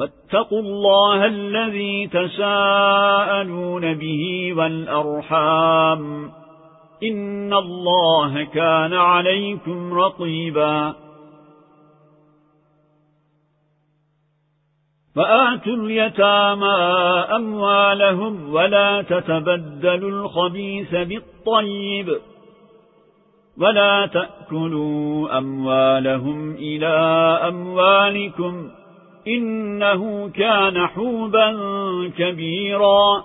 واتقوا الله الذي تساءلون به والأرحام. إن الله كان عليكم رقيبا. فآتوا اليتامى أموالهم ولا تتبدلوا الخبيث بالطيب ولا تأكلوا أموالهم إلى أموالكم إنه كان حوبا كبيرا.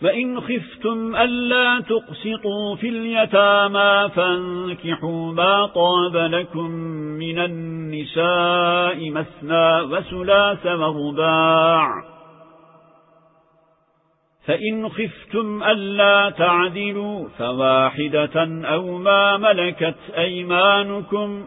فإن خفتم ألا تقسطوا في اليتامى فانكحوا ما طاب لكم من النساء مثنى وسلاس ورباع. فإن خفتم ألا تعدلوا فواحدة أو ما ملكت أيمانكم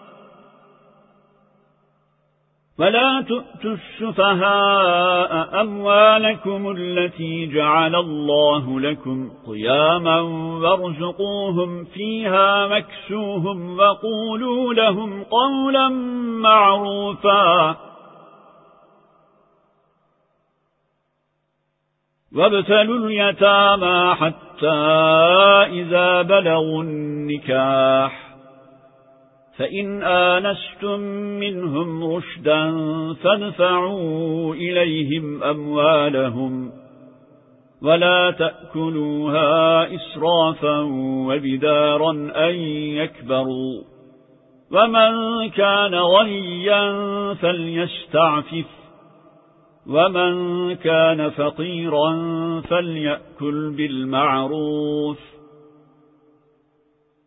فلا تؤتوا السفهاء أموالكم التي جعل الله لكم قياما وارزقوهم فيها مكسوهم وقولوا لهم قولا معروفا. وابتلوا اليتامى حتى إذا بلغوا النكاح. فإن آنستم منهم رشدا فادفعوا إليهم أموالهم ولا تأكلوها إسرافا وبدارا أن يكبروا ومن كان غنيا فليستعفف ومن كان فقيرا فليأكل بالمعروف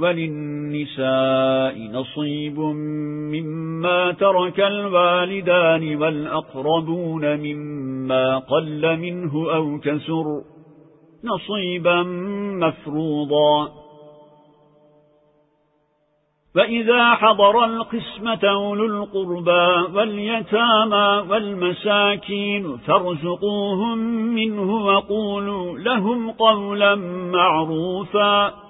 وللنساء نصيب مما ترك الوالدان والأقربون مما قل منه أو كسر نصيبا مفروضا. فإذا حضر القسمة أولو القربى واليتامى والمساكين فارزقوهم منه وقولوا لهم قولا معروفا.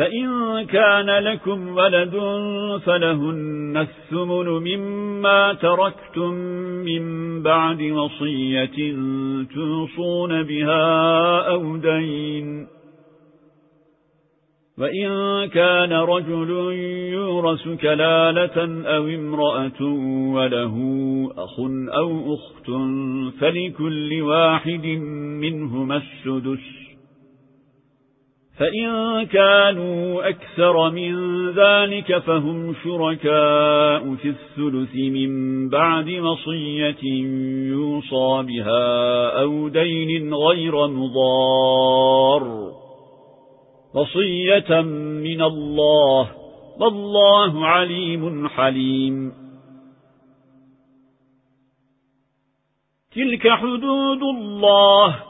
فإن كان لكم ولد فلهن الثمن مما تركتم من بعد وصية توصون بها أو دين. وإن كان رجل يورس كلالة أو امرأة وله أخ أو أخت فلكل واحد منهما السدس. فإن كانوا أكثر من ذلك فهم شركاء في الثلث من بعد مصية يوصى بها أو دين غير مضار وصية من الله والله عليم حليم تلك حدود الله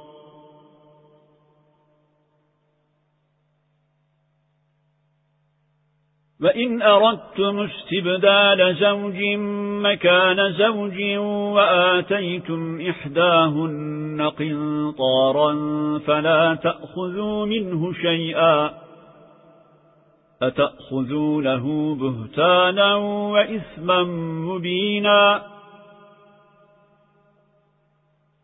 وإن أردتم استبدال زوج مكان زوج وآتيتم إحداهن قنطارا فلا تأخذوا منه شيئا أتأخذونه بهتانا وإثما مبينا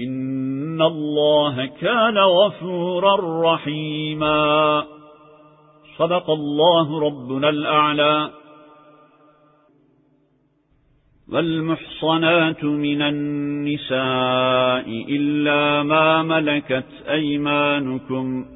إن الله كان غفورا رحيما. صدق الله ربنا الأعلى. والمحصنات من النساء إلا ما ملكت أيمانكم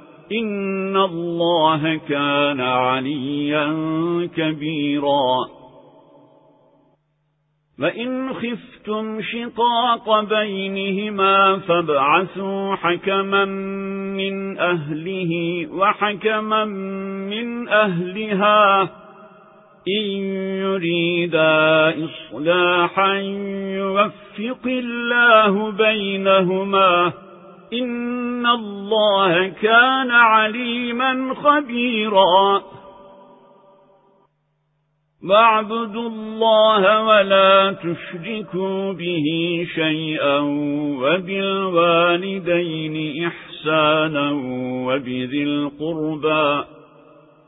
إن الله كان عليا كبيرا. وإن خفتم شقاق بينهما فابعثوا حكما من أهله وحكما من أهلها إن يريدا إصلاحا يوفق الله بينهما إن الله كان عليما خبيرا. واعبدوا الله ولا تشركوا به شيئا وبالوالدين إحسانا وبذي القربى.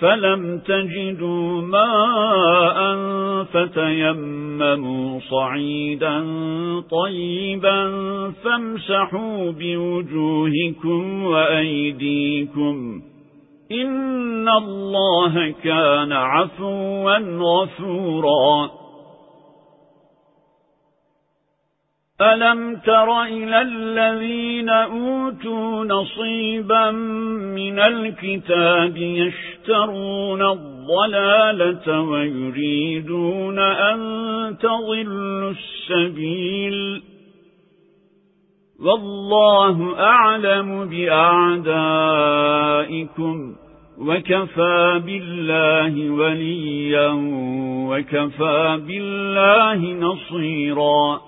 فلم تجدوا ماء فتيمموا صعيدا طيبا فامسحوا بوجوهكم وأيديكم إن الله كان عفوا غفورا ألم تر إلى الذين أوتوا نصيبا من الكتاب يشترون الضلالة ويريدون أن تضلوا السبيل. والله أعلم بأعدائكم وكفى بالله وليا وكفى بالله نصيراً.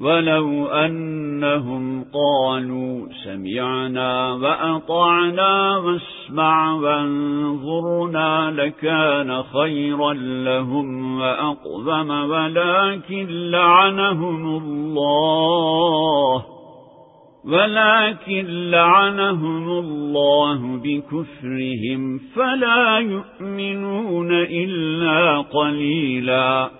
ولو أنهم قالوا سمعنا وأطعنا واسمع وانظرنا لكان خيرا لهم وأقذم ولكن لعنهم الله ولكن لعنهم الله بكفرهم فلا يؤمنون إلا قليلاً.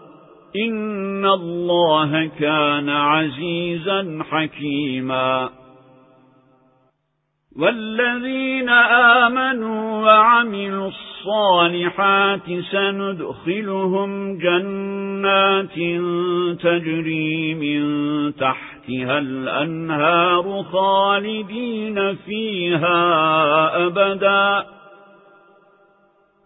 إن الله كان عزيزا حكيما. والذين آمنوا وعملوا الصالحات سندخلهم جنات تجري من تحتها الأنهار خالدين فيها أبدا.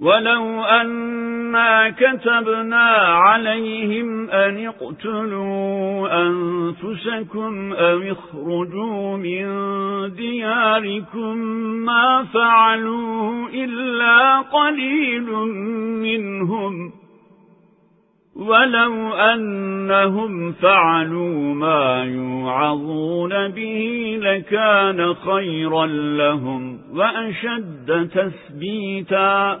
ولو أنا كتبنا عليهم أن اقتلوا أنفسكم أو اخرجوا من دياركم ما فعلوا إلا قليل منهم ولو أنهم فعلوا ما يوعظون به لكان خيرا لهم وأشد تثبيتا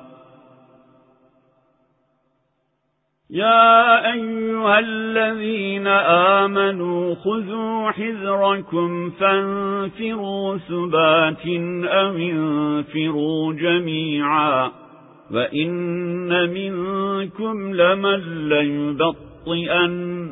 يا أيها الذين آمنوا خذوا حذركم فانفروا ثبات أو انفروا جميعا وإن منكم لمن ليبطئن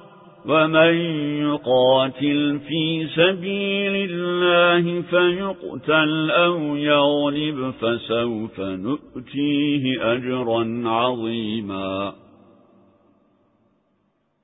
ومن يقاتل في سبيل الله فيقتل أو يغلب فسوف نؤتيه أجرا عظيما.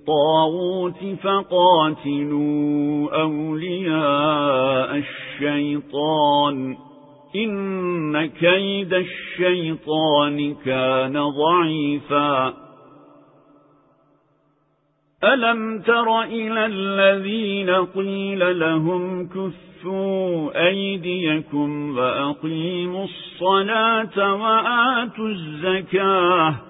الطاغوت فقاتلوا أولياء الشيطان. إن كيد الشيطان كان ضعيفا. ألم تر إلى الذين قيل لهم كثوا أيديكم وأقيموا الصلاة وآتوا الزكاة؟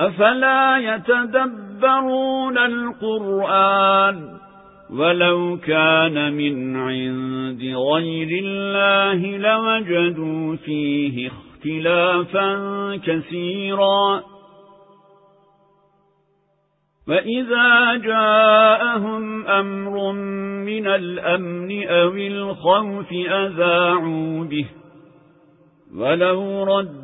أفلا يتدبر يتدبرون القرآن ولو كان من عند غير الله لوجدوا فيه اختلافا كثيرا. فإذا جاءهم أمر من الأمن أو الخوف أذاعوا به. ولو رد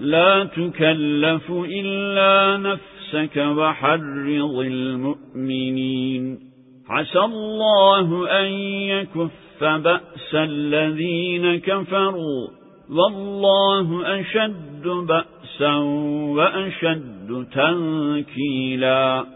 لا تكلف إلا نفسك وحرض المؤمنين. عسى الله أن يكف بأس الذين كفروا. والله أشد بأسا وأشد تنكيلا.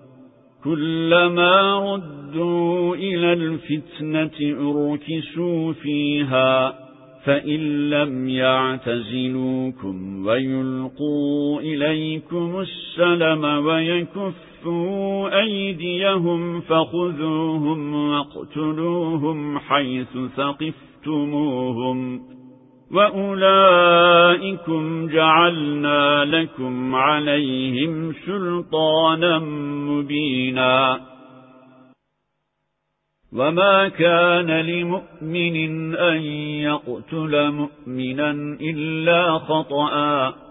كلما ردوا إلى الفتنة أركسوا فيها فإن لم يعتزلوكم ويلقوا إليكم السلم ويكفوا أيديهم فخذوهم واقتلوهم حيث ثقفتموهم. وأولئكم جعلنا لكم عليهم سلطانا مبينا وما كان لمؤمن أن يقتل مؤمنا إلا خطأ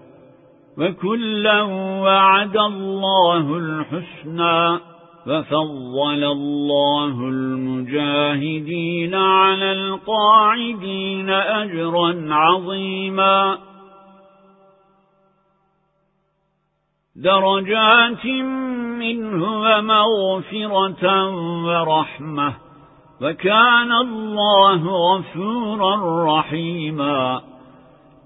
وكلا وعد الله الحسنى ففضل الله المجاهدين على القاعدين أجرا عظيما. درجات منه ومغفرة ورحمة وكان الله غفورا رحيما.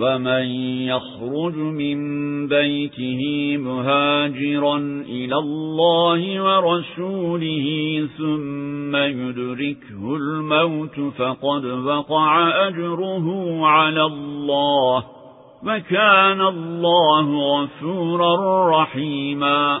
ومن يخرج من بيته مهاجرا إلى الله ورسوله ثم يدركه الموت فقد وقع أجره على الله وكان الله غفورا رحيما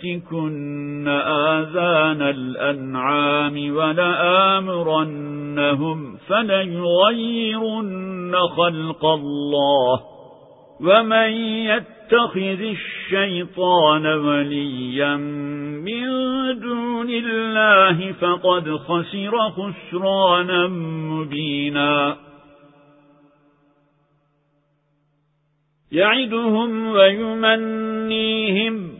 فليبتكن آذان الأنعام ولآمرنهم فليغيرن خلق الله ومن يتخذ الشيطان وليا من دون الله فقد خسر خسرانا مبينا. يعدهم ويمنيهم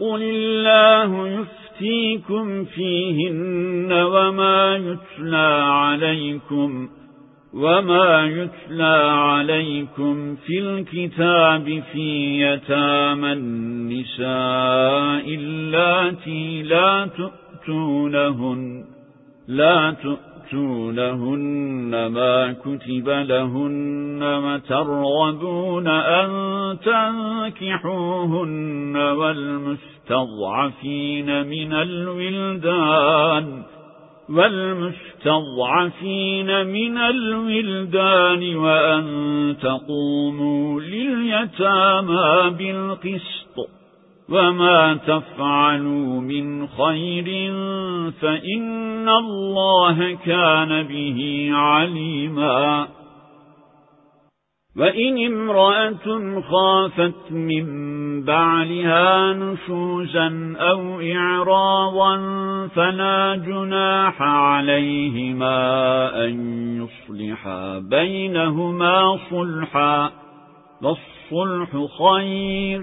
قل الله يفتيكم فيهن وما يتلى عليكم وما يتلى عليكم في الكتاب في يتامى النساء اللاتي لا تؤتونهن لا تؤتونهن ما كتب لهن وترغبون أن تنكحوهن والمستضعفين من الولدان والمستضعفين من الولدان وأن تقوموا لليتامى بالقسط وما تفعلوا من خير فإن الله كان به عليماً وإن امرأة خافت من بعلها نشوزا أو إعراضا فلا جناح عليهما أن يصلحا بينهما صلحا والصلح خير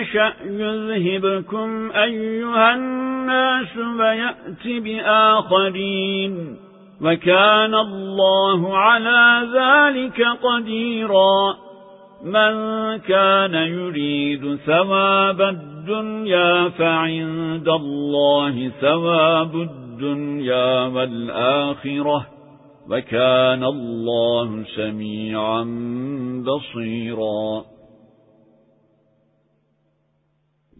يشأ يذهبكم أيها الناس ويأت بآخرين وكان الله على ذلك قديرا من كان يريد ثواب الدنيا فعند الله ثواب الدنيا والآخرة وكان الله سميعا بصيرا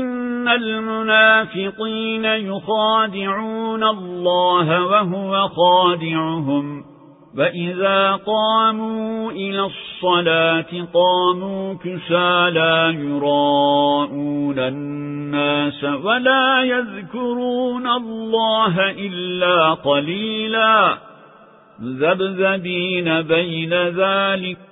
إن المنافقين يخادعون الله وهو خادعهم فإذا قاموا إلى الصلاة قاموا كسالا يراءون الناس ولا يذكرون الله إلا قليلا ذبذبين بين ذلك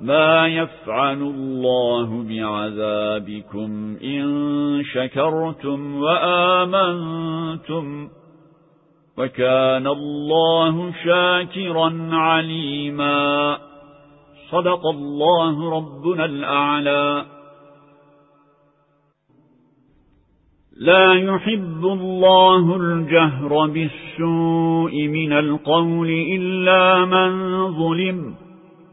ما يفعل الله بعذابكم إن شكرتم وآمنتم وكان الله شاكرا عليما. صدق الله ربنا الأعلى. لا يحب الله الجهر بالسوء من القول إلا من ظلم.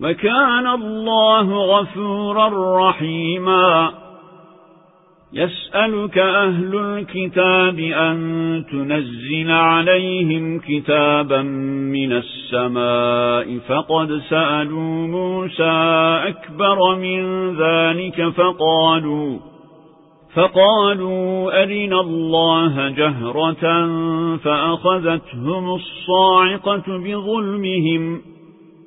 وكان الله غفورا رحيما. يسألك أهل الكتاب أن تنزل عليهم كتابا من السماء. فقد سألوا موسى أكبر من ذلك فقالوا فقالوا أرنا الله جهرة فأخذتهم الصاعقة بظلمهم.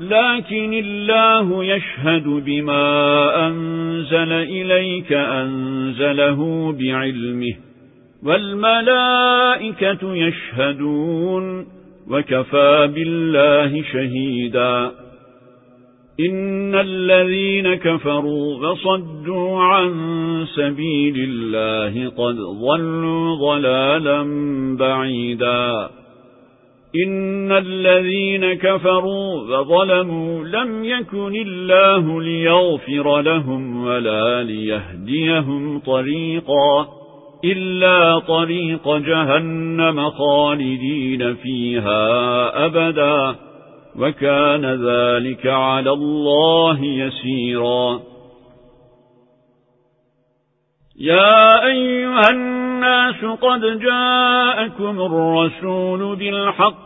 لكن الله يشهد بما أنزل إليك أنزله بعلمه والملائكة يشهدون وكفى بالله شهيدا. إن الذين كفروا وصدوا عن سبيل الله قد ظلوا ضلالا بعيدا. إن الذين كفروا وظلموا لم يكن الله ليغفر لهم ولا ليهديهم طريقا إلا طريق جهنم خالدين فيها أبدا وكان ذلك على الله يسيرا يا أيها الناس قد جاءكم الرسول بالحق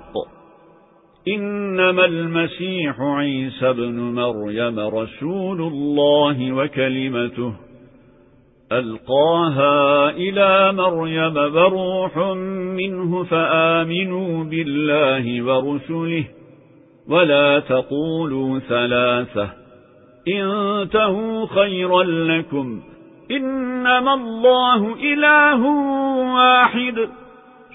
إنما المسيح عيسى بن مريم رسول الله وكلمته. ألقاها إلى مريم بروح منه فآمنوا بالله ورسله. ولا تقولوا ثلاثة. انتهوا خيرا لكم. إنما الله إله واحد.